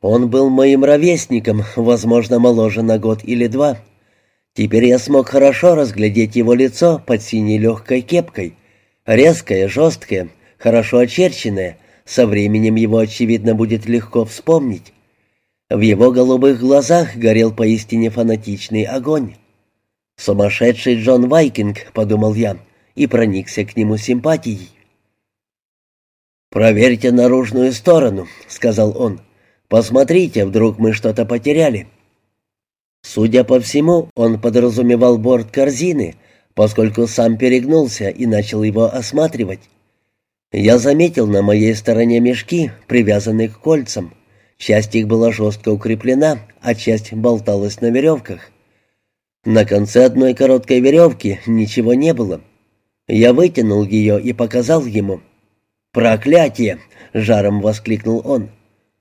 Он был моим ровесником, возможно, моложе на год или два. Теперь я смог хорошо разглядеть его лицо под синей легкой кепкой. Резкое, жесткое, хорошо очерченное. Со временем его, очевидно, будет легко вспомнить. В его голубых глазах горел поистине фанатичный огонь. «Сумасшедший Джон Вайкинг», — подумал я, и проникся к нему симпатией. «Проверьте наружную сторону», — сказал он. «Посмотрите, вдруг мы что-то потеряли». Судя по всему, он подразумевал борт корзины, поскольку сам перегнулся и начал его осматривать. Я заметил на моей стороне мешки, привязанные к кольцам. Часть их была жестко укреплена, а часть болталась на веревках. На конце одной короткой веревки ничего не было. Я вытянул ее и показал ему. «Проклятие!» — жаром воскликнул он.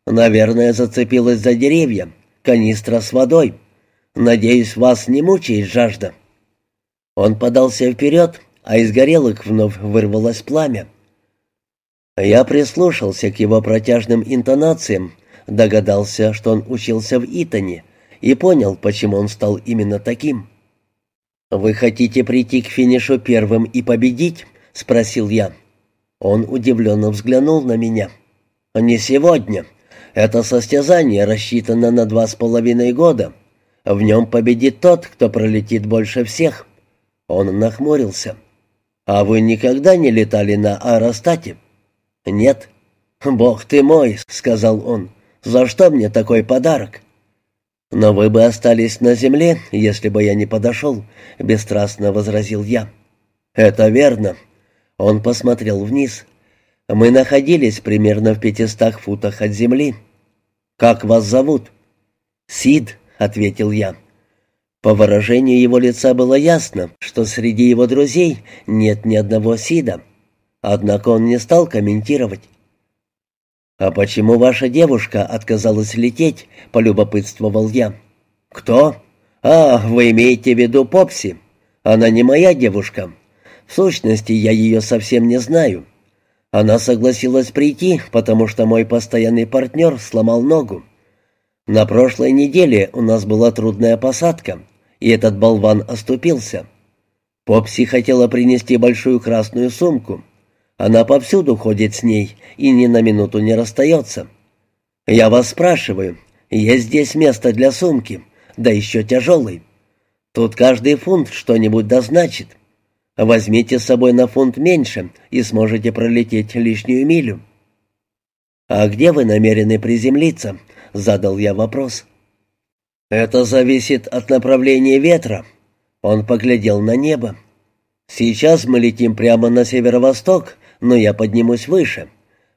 «Наверное, зацепилась за деревья. Канистра с водой. Надеюсь, вас не мучает жажда». Он подался вперед, а из горелок вновь вырвалось пламя. Я прислушался к его протяжным интонациям, догадался, что он учился в Итоне, и понял, почему он стал именно таким. «Вы хотите прийти к финишу первым и победить?» — спросил я. Он удивленно взглянул на меня. «Не сегодня. Это состязание рассчитано на два с половиной года. В нем победит тот, кто пролетит больше всех». Он нахмурился. «А вы никогда не летали на аэростате?» «Нет». «Бог ты мой», — сказал он. «За что мне такой подарок?» «Но вы бы остались на земле, если бы я не подошел», — бесстрастно возразил я. «Это верно». Он посмотрел вниз. «Мы находились примерно в пятистах футах от земли». «Как вас зовут?» «Сид», — ответил я. По выражению его лица было ясно, что среди его друзей нет ни одного Сида. Однако он не стал комментировать. «А почему ваша девушка отказалась лететь?» — полюбопытствовал я. «Кто? А, вы имеете в виду Попси? Она не моя девушка. В сущности, я ее совсем не знаю. Она согласилась прийти, потому что мой постоянный партнер сломал ногу. На прошлой неделе у нас была трудная посадка, и этот болван оступился. Попси хотела принести большую красную сумку — она повсюду ходит с ней и ни на минуту не расстается. Я вас спрашиваю, есть здесь место для сумки, да еще тяжелой. Тут каждый фунт что-нибудь дозначит. Возьмите с собой на фунт меньше и сможете пролететь лишнюю милю. «А где вы намерены приземлиться?» — задал я вопрос. «Это зависит от направления ветра». Он поглядел на небо. «Сейчас мы летим прямо на северо-восток, но я поднимусь выше.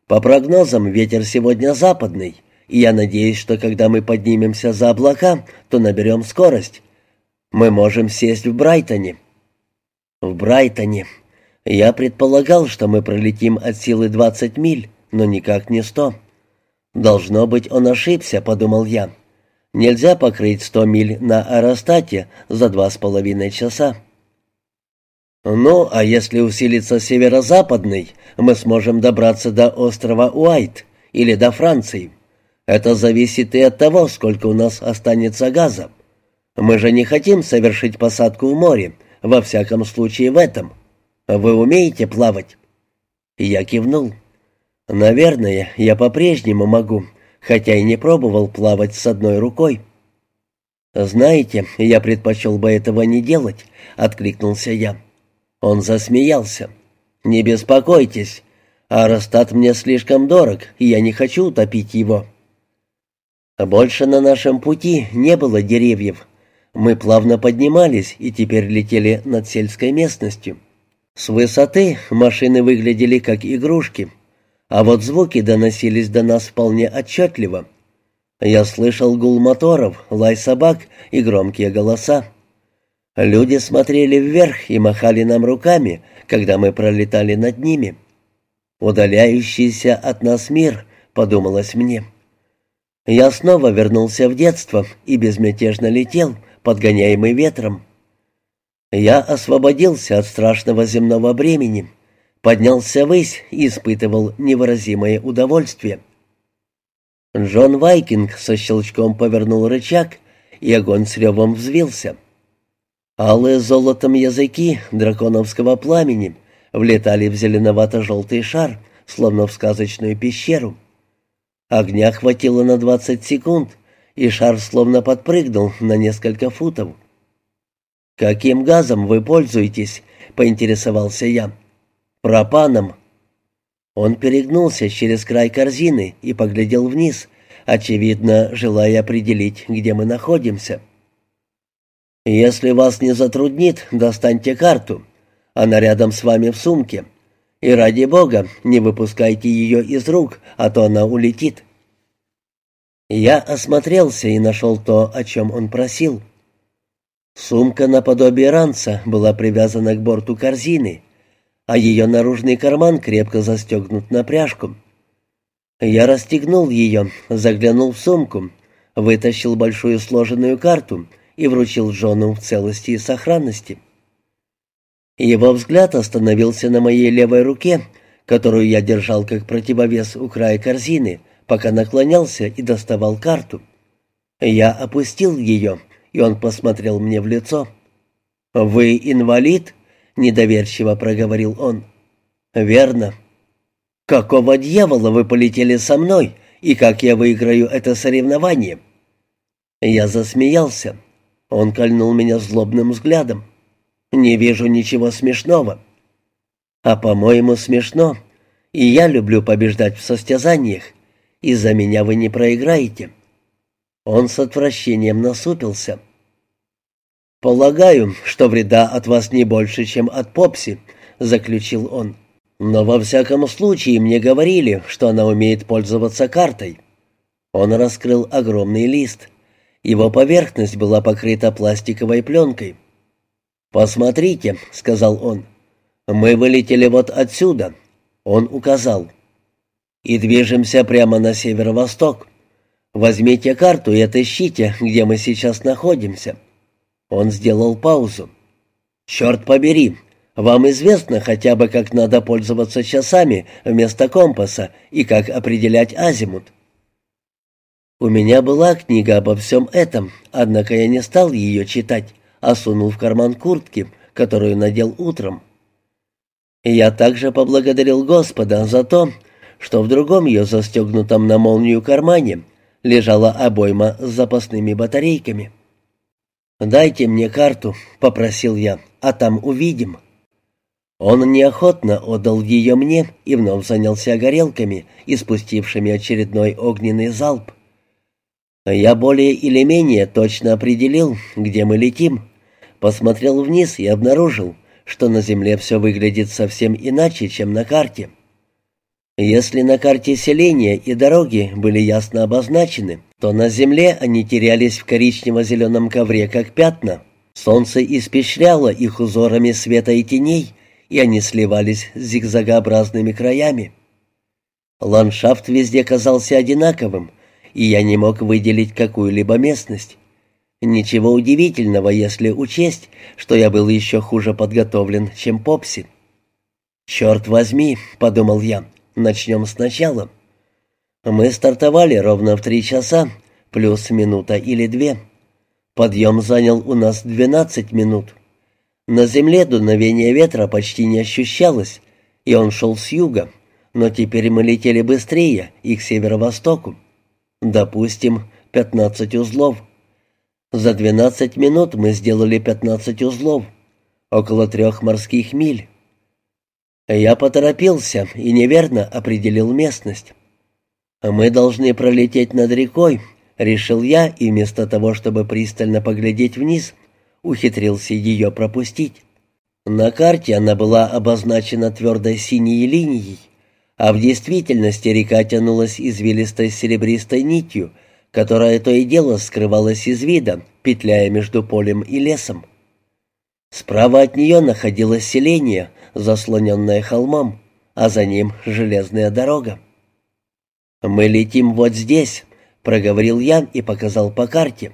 По прогнозам, ветер сегодня западный, и я надеюсь, что когда мы поднимемся за облака, то наберем скорость. Мы можем сесть в Брайтоне». «В Брайтоне. Я предполагал, что мы пролетим от силы 20 миль, но никак не 100. Должно быть, он ошибся», — подумал я. «Нельзя покрыть 100 миль на аэростате за два с половиной часа». «Ну, а если усилится северо-западный, мы сможем добраться до острова Уайт или до Франции. Это зависит и от того, сколько у нас останется газа. Мы же не хотим совершить посадку в море, во всяком случае в этом. Вы умеете плавать?» Я кивнул. «Наверное, я по-прежнему могу, хотя и не пробовал плавать с одной рукой». «Знаете, я предпочел бы этого не делать», — откликнулся я. Он засмеялся. «Не беспокойтесь. Аэростат мне слишком дорог, и я не хочу утопить его». Больше на нашем пути не было деревьев. Мы плавно поднимались и теперь летели над сельской местностью. С высоты машины выглядели как игрушки, а вот звуки доносились до нас вполне отчетливо. Я слышал гул моторов, лай собак и громкие голоса. Люди смотрели вверх и махали нам руками, когда мы пролетали над ними. «Удаляющийся от нас мир», — подумалось мне. Я снова вернулся в детство и безмятежно летел, подгоняемый ветром. Я освободился от страшного земного бремени, поднялся ввысь и испытывал невыразимое удовольствие. Джон Вайкинг со щелчком повернул рычаг, и огонь с ревом взвился. Алые золотом языки драконовского пламени влетали в зеленовато-желтый шар, словно в сказочную пещеру. Огня хватило на двадцать секунд, и шар словно подпрыгнул на несколько футов. «Каким газом вы пользуетесь?» — поинтересовался я. «Пропаном». Он перегнулся через край корзины и поглядел вниз, очевидно, желая определить, где мы находимся. «Если вас не затруднит, достаньте карту. Она рядом с вами в сумке. И ради бога, не выпускайте ее из рук, а то она улетит». Я осмотрелся и нашел то, о чем он просил. Сумка наподобие ранца была привязана к борту корзины, а ее наружный карман крепко застегнут на пряжку. Я расстегнул ее, заглянул в сумку, вытащил большую сложенную карту и вручил Джону в целости и сохранности. Его взгляд остановился на моей левой руке, которую я держал как противовес у края корзины, пока наклонялся и доставал карту. Я опустил ее, и он посмотрел мне в лицо. «Вы инвалид?» — недоверчиво проговорил он. «Верно». «Какого дьявола вы полетели со мной, и как я выиграю это соревнование?» Я засмеялся. Он кольнул меня злобным взглядом. «Не вижу ничего смешного». «А, по-моему, смешно. И я люблю побеждать в состязаниях. Из-за меня вы не проиграете». Он с отвращением насупился. «Полагаю, что вреда от вас не больше, чем от Попси», — заключил он. «Но во всяком случае мне говорили, что она умеет пользоваться картой». Он раскрыл огромный лист. Его поверхность была покрыта пластиковой пленкой. «Посмотрите», — сказал он. «Мы вылетели вот отсюда», — он указал и движемся прямо на северо-восток. Возьмите карту и отыщите, где мы сейчас находимся». Он сделал паузу. «Черт побери, вам известно хотя бы, как надо пользоваться часами вместо компаса и как определять азимут?» У меня была книга обо всем этом, однако я не стал ее читать, а сунул в карман куртки, которую надел утром. Я также поблагодарил Господа за то, что в другом ее застегнутом на молнию кармане лежала обойма с запасными батарейками. «Дайте мне карту», — попросил я, — «а там увидим». Он неохотно отдал ее мне и вновь занялся горелками, испустившими очередной огненный залп. Я более или менее точно определил, где мы летим, посмотрел вниз и обнаружил, что на земле все выглядит совсем иначе, чем на карте. Если на карте селения и дороги были ясно обозначены, то на земле они терялись в коричнево-зеленом ковре, как пятна. Солнце испещряло их узорами света и теней, и они сливались с зигзагообразными краями. Ландшафт везде казался одинаковым, и я не мог выделить какую-либо местность. Ничего удивительного, если учесть, что я был еще хуже подготовлен, чем Попси. «Черт возьми», — подумал я, — Начнем сначала. Мы стартовали ровно в три часа, плюс минута или две. Подъем занял у нас 12 минут. На земле дуновение ветра почти не ощущалось, и он шел с юга, но теперь мы летели быстрее и к северо-востоку. Допустим, 15 узлов. За 12 минут мы сделали 15 узлов, около трех морских миль. Я поторопился и неверно определил местность. «Мы должны пролететь над рекой», — решил я, и вместо того, чтобы пристально поглядеть вниз, ухитрился ее пропустить. На карте она была обозначена твердой синей линией, а в действительности река тянулась извилистой серебристой нитью, которая то и дело скрывалась из вида, петляя между полем и лесом. Справа от нее находилось селение, заслоненное холмом, а за ним железная дорога. «Мы летим вот здесь», — проговорил я и показал по карте.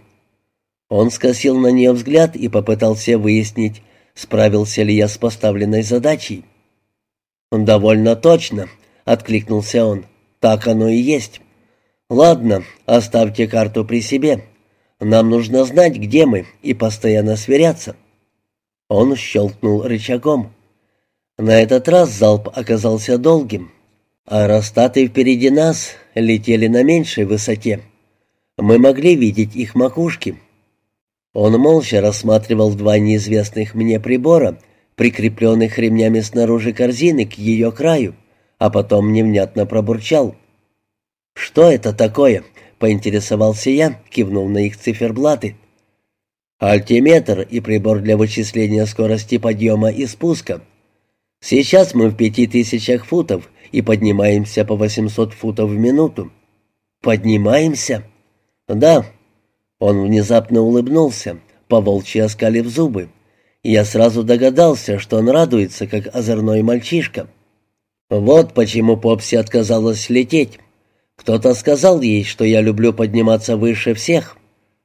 Он скосил на нее взгляд и попытался выяснить, справился ли я с поставленной задачей. «Довольно точно», — откликнулся он. «Так оно и есть. «Ладно, оставьте карту при себе. Нам нужно знать, где мы, и постоянно сверяться». Он щелкнул рычагом. На этот раз залп оказался долгим. Аэростаты впереди нас летели на меньшей высоте. Мы могли видеть их макушки. Он молча рассматривал два неизвестных мне прибора, прикрепленных ремнями снаружи корзины к ее краю, а потом невнятно пробурчал. «Что это такое?» — поинтересовался я, кивнув на их циферблаты. «Альтиметр и прибор для вычисления скорости подъема и спуска. Сейчас мы в пяти тысячах футов и поднимаемся по 800 футов в минуту». «Поднимаемся?» «Да». Он внезапно улыбнулся, поволчьи оскалив зубы. Я сразу догадался, что он радуется, как озорной мальчишка. Вот почему Попси отказалась лететь. Кто-то сказал ей, что я люблю подниматься выше всех,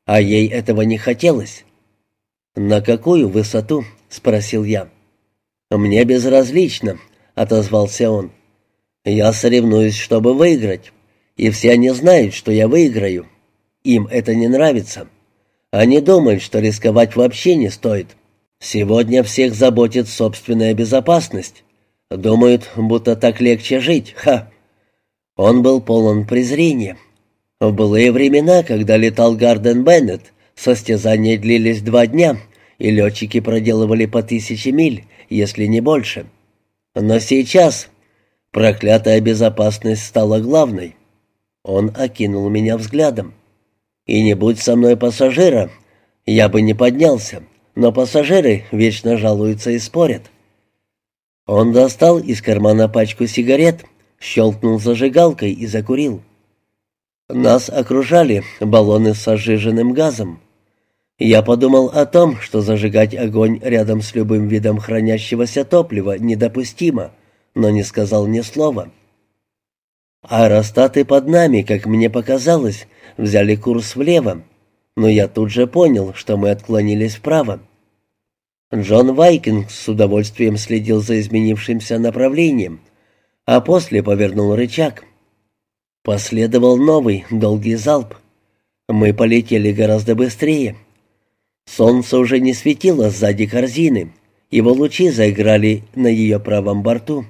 а ей этого не хотелось. «На какую высоту?» — спросил я. «Мне безразлично», — отозвался он. «Я соревнуюсь, чтобы выиграть, и все они знают, что я выиграю. Им это не нравится. Они думают, что рисковать вообще не стоит. Сегодня всех заботит собственная безопасность. Думают, будто так легче жить. Ха!» Он был полон презрения. В былые времена, когда летал Гарден Беннет, состязания длились два дня, и летчики проделывали по тысяче миль, если не больше. Но сейчас проклятая безопасность стала главной. Он окинул меня взглядом. И не будь со мной пассажира, я бы не поднялся, но пассажиры вечно жалуются и спорят. Он достал из кармана пачку сигарет, щелкнул зажигалкой и закурил. Нас окружали баллоны с сожженным газом. Я подумал о том, что зажигать огонь рядом с любым видом хранящегося топлива недопустимо, но не сказал ни слова. Аэростаты под нами, как мне показалось, взяли курс влево, но я тут же понял, что мы отклонились вправо. Джон Вайкинг с удовольствием следил за изменившимся направлением, а после повернул рычаг. Последовал новый долгий залп. Мы полетели гораздо быстрее. Солнце уже не светило сзади корзины, его лучи заиграли на ее правом борту.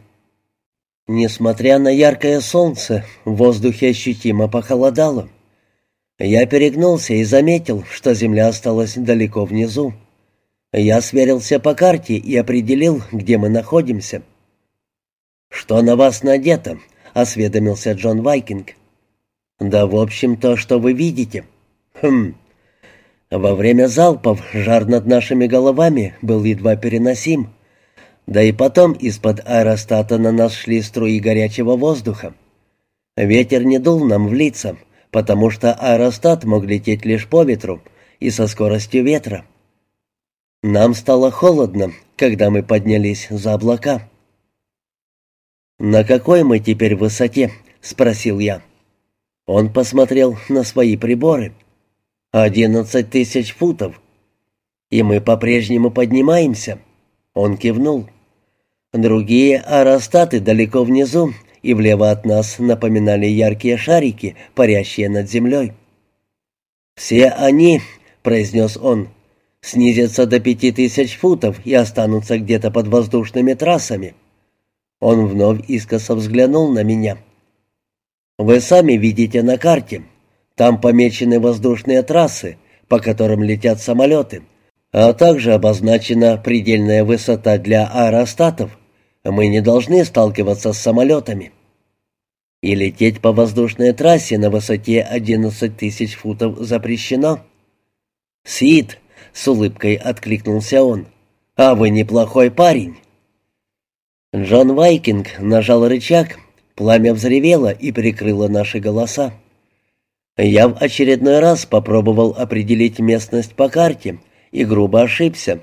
Несмотря на яркое солнце, в воздухе ощутимо похолодало. Я перегнулся и заметил, что земля осталась далеко внизу. Я сверился по карте и определил, где мы находимся. «Что на вас надето?» — осведомился Джон Вайкинг. «Да, в общем, то, что вы видите». «Хм». Во время залпов жар над нашими головами был едва переносим. Да и потом из-под аэростата на нас шли струи горячего воздуха. Ветер не дул нам в лица, потому что аэростат мог лететь лишь по ветру и со скоростью ветра. Нам стало холодно, когда мы поднялись за облака. «На какой мы теперь высоте?» — спросил я. Он посмотрел на свои приборы. «Одиннадцать тысяч футов. И мы по-прежнему поднимаемся». Он кивнул. Другие аэростаты далеко внизу и влево от нас напоминали яркие шарики, парящие над землей. «Все они», — произнес он, — «снизятся до пяти тысяч футов и останутся где-то под воздушными трассами». Он вновь искоса взглянул на меня. «Вы сами видите на карте. Там помечены воздушные трассы, по которым летят самолеты, а также обозначена предельная высота для аэростатов. Мы не должны сталкиваться с самолетами. И лететь по воздушной трассе на высоте 11 тысяч футов запрещено». «Сид!» — с улыбкой откликнулся он. «А вы неплохой парень». Джон Вайкинг нажал рычаг, пламя взревело и прикрыло наши голоса. Я в очередной раз попробовал определить местность по карте и грубо ошибся,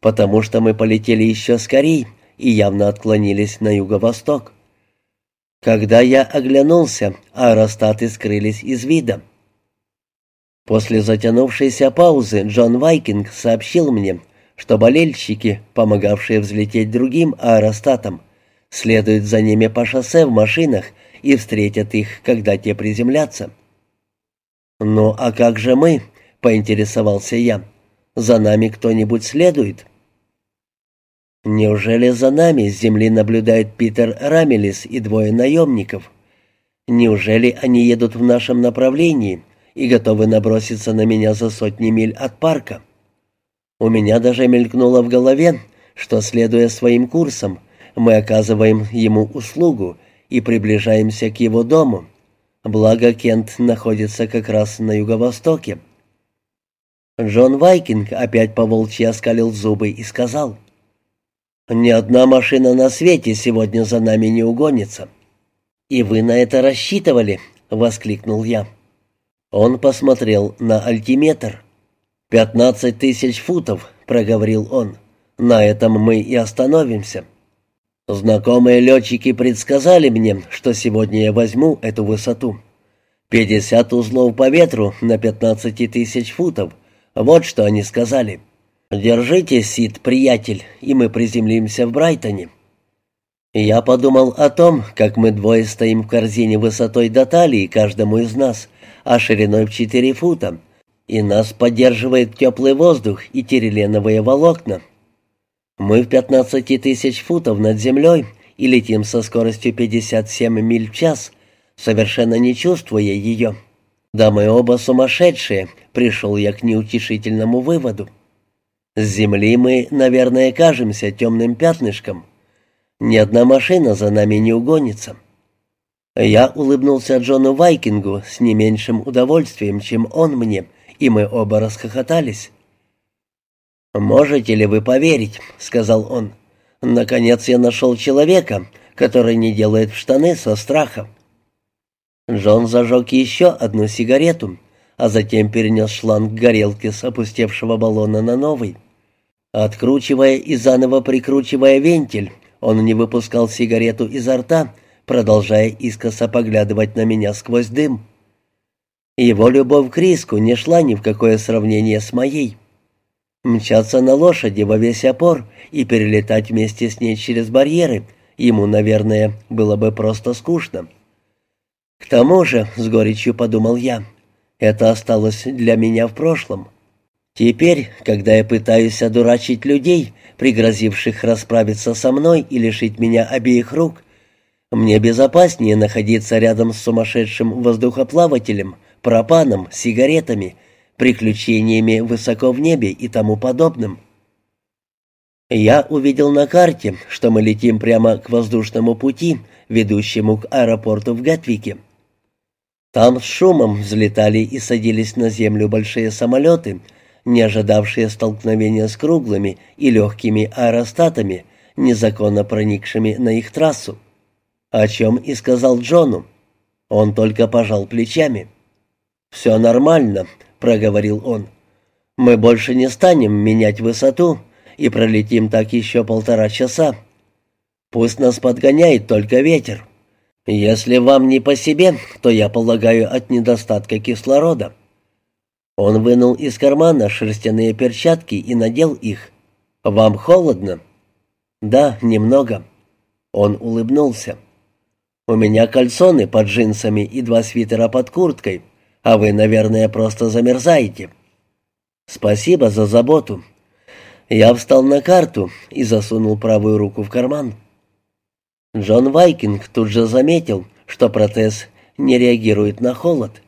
потому что мы полетели еще скорее и явно отклонились на юго-восток. Когда я оглянулся, аэростаты скрылись из вида. После затянувшейся паузы Джон Вайкинг сообщил мне, что болельщики, помогавшие взлететь другим аэростатам, следуют за ними по шоссе в машинах и встретят их, когда те приземлятся. «Ну, а как же мы?» — поинтересовался я. «За нами кто-нибудь следует?» «Неужели за нами с земли наблюдает Питер Рамелис и двое наемников? Неужели они едут в нашем направлении и готовы наброситься на меня за сотни миль от парка?» У меня даже мелькнуло в голове, что, следуя своим курсам, мы оказываем ему услугу и приближаемся к его дому. Благо Кент находится как раз на юго-востоке. Джон Вайкинг опять по-волчьи оскалил зубы и сказал, «Ни одна машина на свете сегодня за нами не угонится». «И вы на это рассчитывали?» — воскликнул я. Он посмотрел на альтиметр. «Пятнадцать тысяч футов», — проговорил он. «На этом мы и остановимся». Знакомые летчики предсказали мне, что сегодня я возьму эту высоту. Пятьдесят узлов по ветру на пятнадцати тысяч футов. Вот что они сказали. «Держите, Сид, приятель, и мы приземлимся в Брайтоне». Я подумал о том, как мы двое стоим в корзине высотой до талии каждому из нас, а шириной в четыре фута, и нас поддерживает теплый воздух и тиреленовые волокна. Мы в 15 тысяч футов над землей и летим со скоростью 57 миль в час, совершенно не чувствуя ее. Да мы оба сумасшедшие, пришел я к неутешительному выводу. С земли мы, наверное, кажемся темным пятнышком. Ни одна машина за нами не угонится. Я улыбнулся Джону Вайкингу с не меньшим удовольствием, чем он мне, и мы оба расхохотались. «Можете ли вы поверить?» — сказал он. «Наконец я нашел человека, который не делает в штаны со страха». Джон зажег еще одну сигарету, а затем перенес шланг горелки с опустевшего баллона на новый. Откручивая и заново прикручивая вентиль, он не выпускал сигарету изо рта, продолжая искоса поглядывать на меня сквозь дым. Его любовь к риску не шла ни в какое сравнение с моей. Мчаться на лошади во весь опор и перелетать вместе с ней через барьеры ему, наверное, было бы просто скучно. К тому же, с горечью подумал я, это осталось для меня в прошлом. Теперь, когда я пытаюсь одурачить людей, пригрозивших расправиться со мной и лишить меня обеих рук, мне безопаснее находиться рядом с сумасшедшим воздухоплавателем, пропаном, сигаретами приключениями высоко в небе и тому подобным. Я увидел на карте, что мы летим прямо к воздушному пути, ведущему к аэропорту в Гатвике. Там с шумом взлетали и садились на землю большие самолеты, не ожидавшие столкновения с круглыми и легкими аэростатами, незаконно проникшими на их трассу. О чем и сказал Джону. Он только пожал плечами. «Все нормально», проговорил он. «Мы больше не станем менять высоту и пролетим так еще полтора часа. Пусть нас подгоняет только ветер. Если вам не по себе, то я полагаю от недостатка кислорода». Он вынул из кармана шерстяные перчатки и надел их. «Вам холодно?» «Да, немного». Он улыбнулся. «У меня кальсоны под джинсами и два свитера под курткой а вы, наверное, просто замерзаете. Спасибо за заботу. Я встал на карту и засунул правую руку в карман. Джон Вайкинг тут же заметил, что протез не реагирует на холод.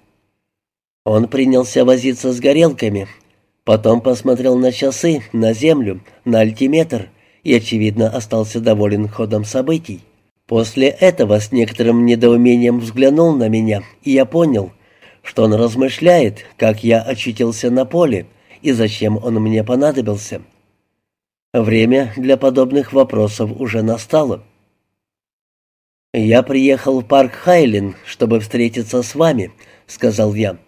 Он принялся возиться с горелками, потом посмотрел на часы, на землю, на альтиметр и, очевидно, остался доволен ходом событий. После этого с некоторым недоумением взглянул на меня, и я понял, что он размышляет, как я очутился на поле и зачем он мне понадобился. Время для подобных вопросов уже настало. «Я приехал в парк Хайлин, чтобы встретиться с вами», — сказал я.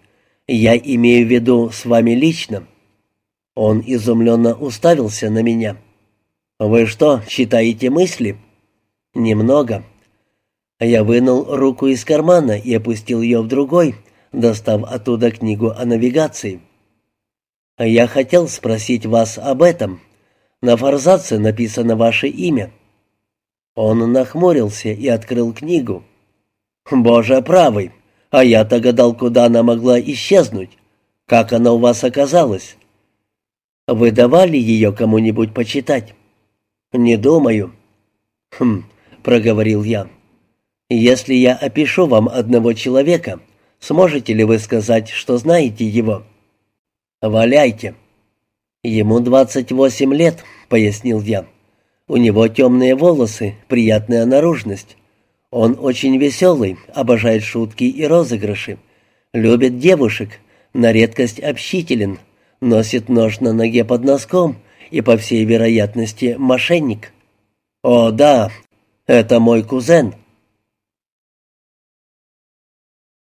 «Я имею в виду с вами лично». Он изумленно уставился на меня. «Вы что, читаете мысли?» «Немного». Я вынул руку из кармана и опустил ее в другой, достав оттуда книгу о навигации. «Я хотел спросить вас об этом. На форзаце написано ваше имя». Он нахмурился и открыл книгу. «Боже правый! А я-то гадал, куда она могла исчезнуть. Как она у вас оказалась? Вы давали ее кому-нибудь почитать? Не думаю. Хм, проговорил я. Если я опишу вам одного человека, сможете ли вы сказать, что знаете его? Валяйте. Ему двадцать восемь лет, пояснил я. У него темные волосы, приятная наружность. Он очень веселый, обожает шутки и розыгрыши. Любит девушек, на редкость общителен, носит нож на ноге под носком и, по всей вероятности, мошенник. «О, да, это мой кузен»,